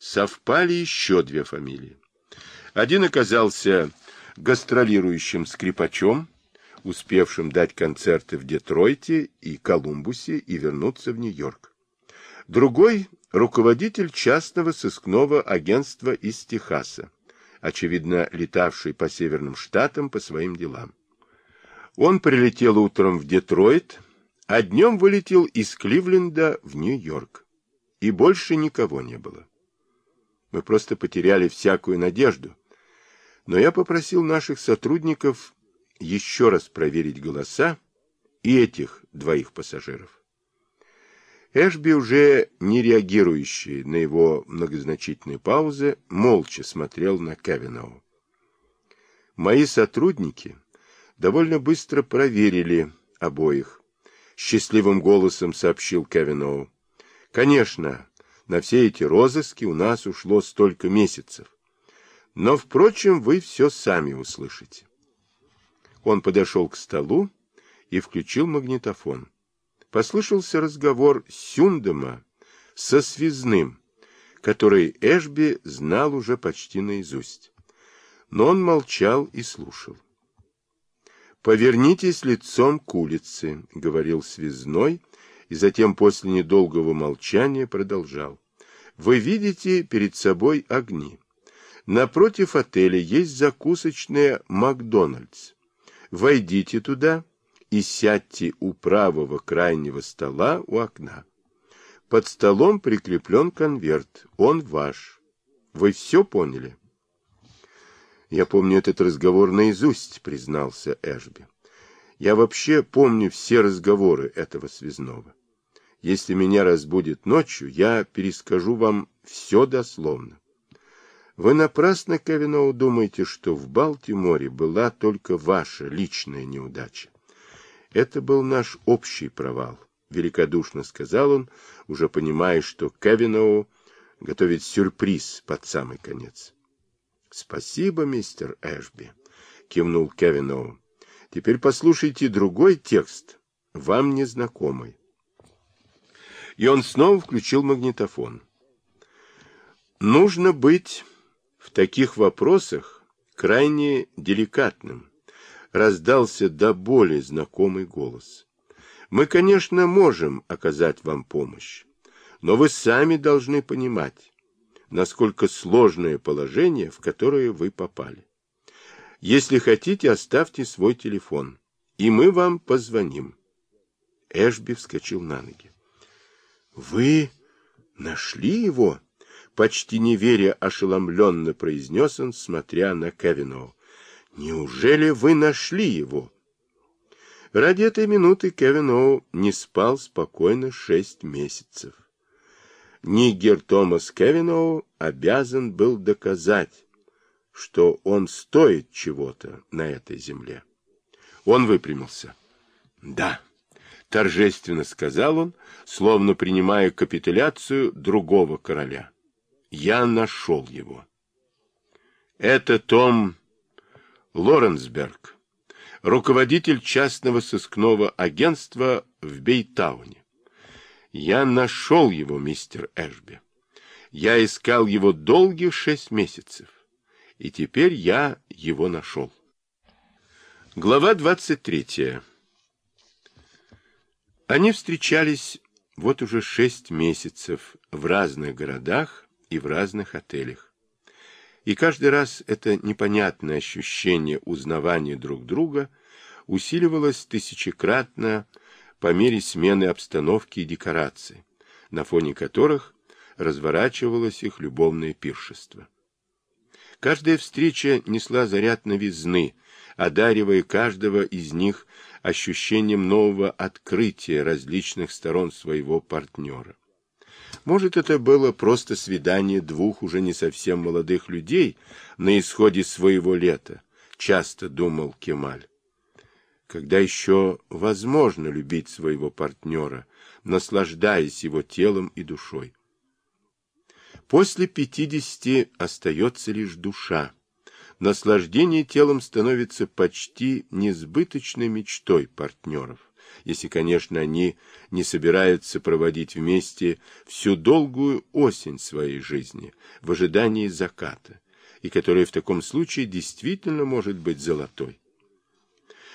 совпали еще две фамилии. Один оказался гастролирующим скрипачом, успевшим дать концерты в Детройте и Колумбусе и вернуться в Нью-Йорк. Другой – руководитель частного сыскного агентства из Техаса, очевидно, летавший по северным штатам по своим делам. Он прилетел утром в Детройт, а днем вылетел из Кливленда в Нью-Йорк. И больше никого не было. Мы просто потеряли всякую надежду. Но я попросил наших сотрудников еще раз проверить голоса и этих двоих пассажиров. Эшби, уже не реагирующий на его многозначительные паузы, молча смотрел на Кавиноу. Мои сотрудники довольно быстро проверили обоих. Счастливым голосом сообщил Кавиноу. Конечно, на все эти розыски у нас ушло столько месяцев. Но, впрочем, вы все сами услышите. Он подошел к столу и включил магнитофон. Послышался разговор Сюндема со связным, который Эшби знал уже почти наизусть. Но он молчал и слушал. «Повернитесь лицом к улице», — говорил связной, и затем после недолгого молчания продолжал. «Вы видите перед собой огни. Напротив отеля есть закусочная «Макдональдс». Войдите туда и сядьте у правого крайнего стола у окна. Под столом прикреплен конверт. Он ваш. Вы все поняли? Я помню этот разговор наизусть, признался Эшби. Я вообще помню все разговоры этого связного. Если меня разбудит ночью, я перескажу вам все дословно. Вы напрасно, Кевиноу, думаете, что в Балтиморе была только ваша личная неудача. Это был наш общий провал, великодушно сказал он, уже понимая, что Кевиноу готовит сюрприз под самый конец. Спасибо, мистер Эшби, кивнул Кевиноу. Теперь послушайте другой текст, вам незнакомый. И он снова включил магнитофон. Нужно быть в таких вопросах крайне деликатным, раздался до боли знакомый голос. Мы, конечно, можем оказать вам помощь, но вы сами должны понимать, насколько сложное положение, в которое вы попали. Если хотите, оставьте свой телефон, и мы вам позвоним. Эшби вскочил на ноги. — Вы нашли его? почти не веря, ошеломленно произнес он, смотря на Кевиноу. «Неужели вы нашли его?» Ради этой минуты Кевиноу не спал спокойно шесть месяцев. Нигер Томас Кевиноу обязан был доказать, что он стоит чего-то на этой земле. Он выпрямился. «Да», — торжественно сказал он, словно принимая капитуляцию другого короля. Я нашел его. Это Том Лоренсберг, руководитель частного сыскного агентства в Бейтауне. Я нашел его, мистер Эшби. Я искал его долгих шесть месяцев, и теперь я его нашел. Глава двадцать третья. Они встречались вот уже шесть месяцев в разных городах и в разных отелях. И каждый раз это непонятное ощущение узнавания друг друга усиливалось тысячекратно по мере смены обстановки и декораций, на фоне которых разворачивалось их любовное пиршество. Каждая встреча несла заряд новизны, одаривая каждого из них ощущением нового открытия различных сторон своего партнера. Может, это было просто свидание двух уже не совсем молодых людей на исходе своего лета, часто думал Кемаль. Когда еще возможно любить своего партнера, наслаждаясь его телом и душой? После пятидесяти остается лишь душа. Наслаждение телом становится почти несбыточной мечтой партнеров, если, конечно, они не собираются проводить вместе всю долгую осень своей жизни в ожидании заката, и которая в таком случае действительно может быть золотой.